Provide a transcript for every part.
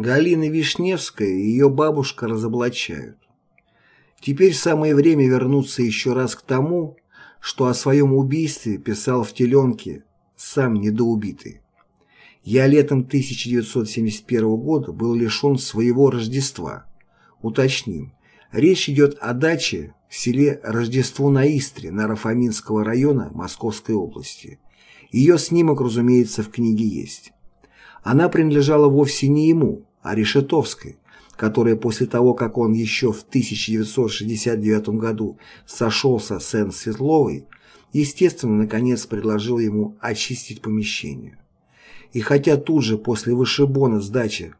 Галина Вишневская и ее бабушка разоблачают. Теперь самое время вернуться еще раз к тому, что о своем убийстве писал в теленке сам недоубитый. Я летом 1971 года был лишен своего Рождества. Уточним, речь идет о даче в селе Рождество на Истре Нарафаминского района Московской области. Ее снимок, разумеется, в книге есть. Она принадлежала вовсе не ему, а Решетовской, которая после того, как он еще в 1969 году сошелся с Энн Светловой, естественно, наконец предложил ему очистить помещение. И хотя тут же после вышибона с дачи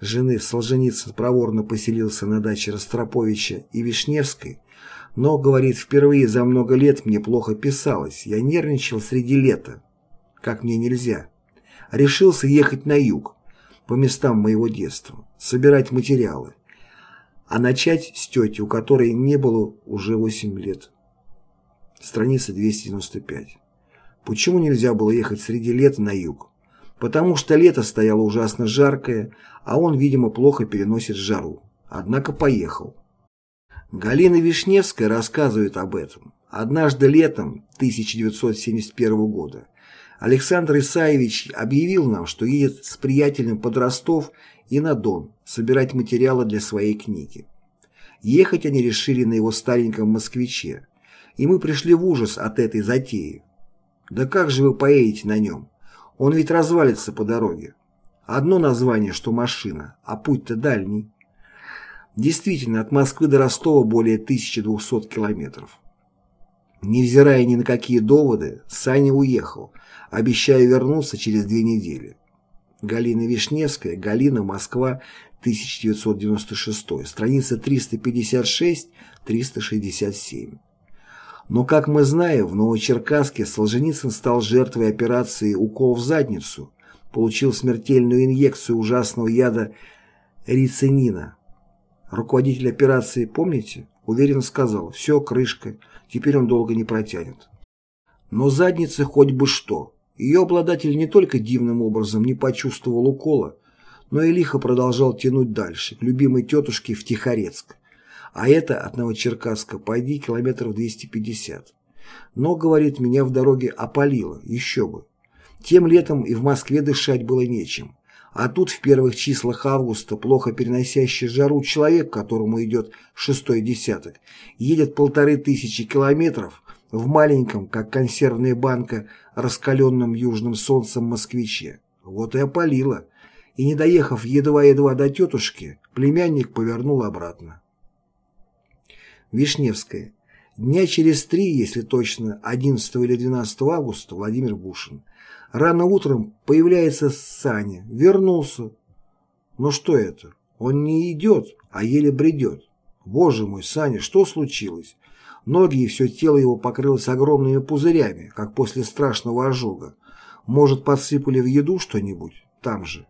жены Солженицын проворно поселился на даче Ростроповича и Вишневской, но, говорит, впервые за много лет мне плохо писалось, я нервничал среди лета, как мне нельзя. Решился ехать на юг, по местам моего детства, собирать материалы, а начать с тети, у которой не было уже 8 лет. Страница 295. Почему нельзя было ехать среди лета на юг? Потому что лето стояло ужасно жаркое, а он, видимо, плохо переносит жару. Однако поехал. Галина Вишневская рассказывает об этом. Однажды летом 1971 года Александр Исаевич объявил нам, что едет с приятелем под Ростов и на Дон собирать материалы для своей книги. Ехать они решили на его стареньком москвиче, и мы пришли в ужас от этой затеи. Да как же вы поедете на нем? Он ведь развалится по дороге. Одно название, что машина, а путь-то дальний. Действительно, от Москвы до Ростова более 1200 километров. Невзирая ни на какие доводы, Саня уехал, обещая вернуться через две недели. Галина Вишневская, Галина, Москва, 1996, страница 356-367. Но, как мы знаем, в Новочеркасске Солженицын стал жертвой операции «Укол в задницу», получил смертельную инъекцию ужасного яда рицинина. Руководитель операции, помните, уверенно сказал «все, крышка, теперь он долго не протянет». Но задница хоть бы что. Ее обладатель не только дивным образом не почувствовал укола, но и лихо продолжал тянуть дальше, к любимой тетушке в Тихорецк, а это от Новочеркасска пойди километров 250. Но, говорит, меня в дороге опалило, еще бы. Тем летом и в Москве дышать было нечем. А тут в первых числах августа плохо переносящий жару человек, которому идет шестой десяток, едет полторы тысячи километров в маленьком, как консервная банка, раскаленном южным солнцем москвиче. Вот и опалило. И не доехав едва-едва до тетушки, племянник повернул обратно. Вишневская. Дня через три, если точно, 11 или 12 августа, Владимир Бушин. Рано утром появляется Саня. Вернулся. Но что это? Он не идет, а еле бредет. Боже мой, Саня, что случилось? Ноги и все тело его покрылось огромными пузырями, как после страшного ожога. Может, подсыпали в еду что-нибудь? Там же.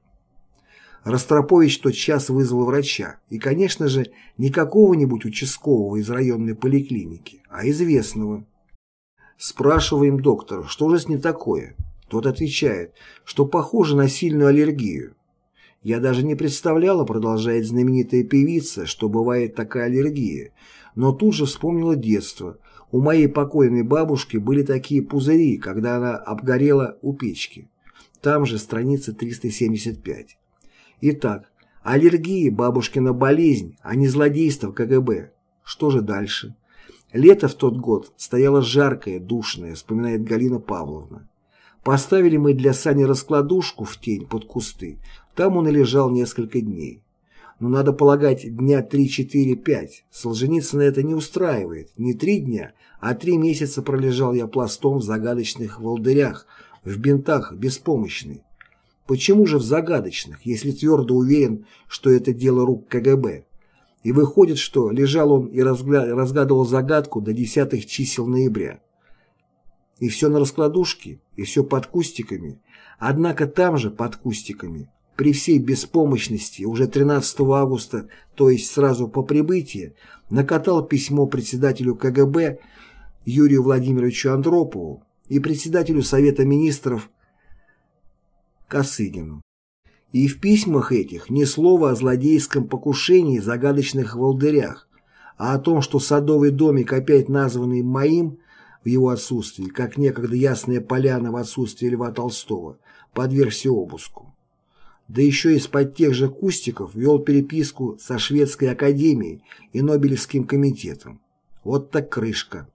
Ростропович тотчас вызвал врача, и, конечно же, не какого-нибудь участкового из районной поликлиники, а известного. Спрашиваем доктора, что же с ним такое? Тот отвечает, что похоже на сильную аллергию. Я даже не представляла, продолжает знаменитая певица, что бывает такая аллергия, но тут же вспомнила детство. У моей покойной бабушки были такие пузыри, когда она обгорела у печки. Там же страница 375. Итак, аллергия – бабушкина болезнь, а не злодейство КГБ. Что же дальше? Лето в тот год стояло жаркое, душное, вспоминает Галина Павловна. Поставили мы для Сани раскладушку в тень под кусты. Там он и лежал несколько дней. Но надо полагать, дня 3-4-5. Солженицына это не устраивает. Не три дня, а три месяца пролежал я пластом в загадочных волдырях, в бинтах, беспомощный. Почему же в загадочных, если твердо уверен, что это дело рук КГБ? И выходит, что лежал он и разгадывал загадку до десятых чисел ноября. И все на раскладушке, и все под кустиками. Однако там же, под кустиками, при всей беспомощности, уже 13 августа, то есть сразу по прибытии, накатал письмо председателю КГБ Юрию Владимировичу Андропову и председателю Совета министров Косыгину. И в письмах этих ни слова о злодейском покушении загадочных волдырях, а о том, что садовый домик, опять названный моим в его отсутствии, как некогда ясная поляна в отсутствие Льва Толстого, подвергся обыску. Да еще из-под тех же кустиков вел переписку со Шведской академией и Нобелевским комитетом. Вот так крышка.